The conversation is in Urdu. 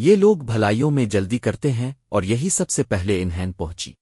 یہ لوگ بھلائیوں میں جلدی کرتے ہیں اور یہی سب سے پہلے انہین پہنچی۔